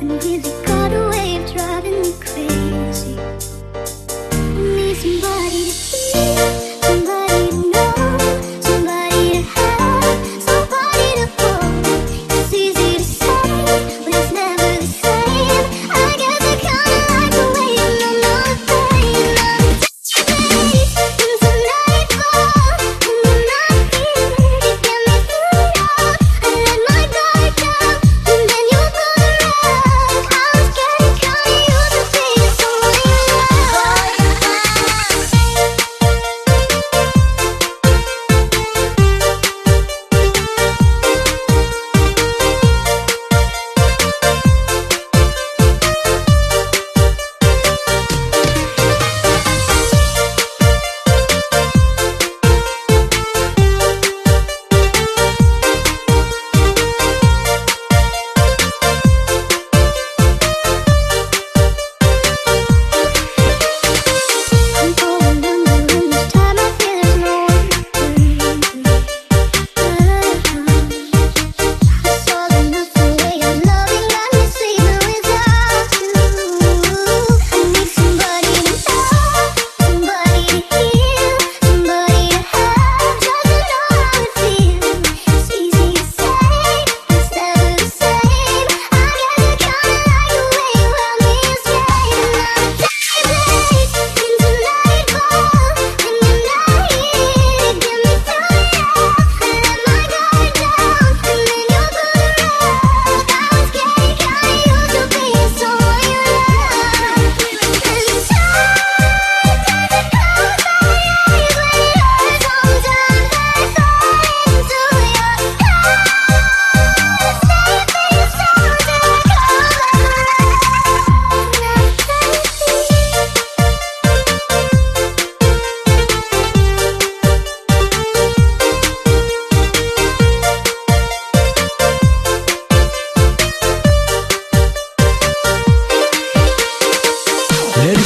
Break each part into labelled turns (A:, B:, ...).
A: and easy.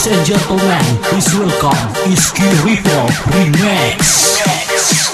A: Ladies and gentlemen, please welcome Iski for Remix.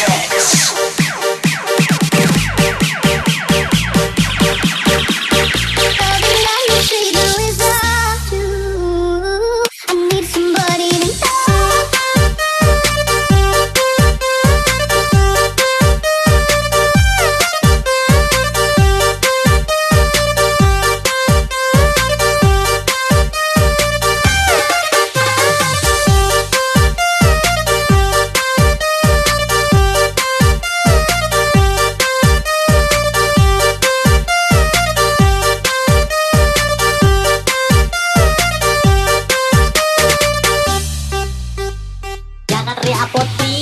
A: dari apotik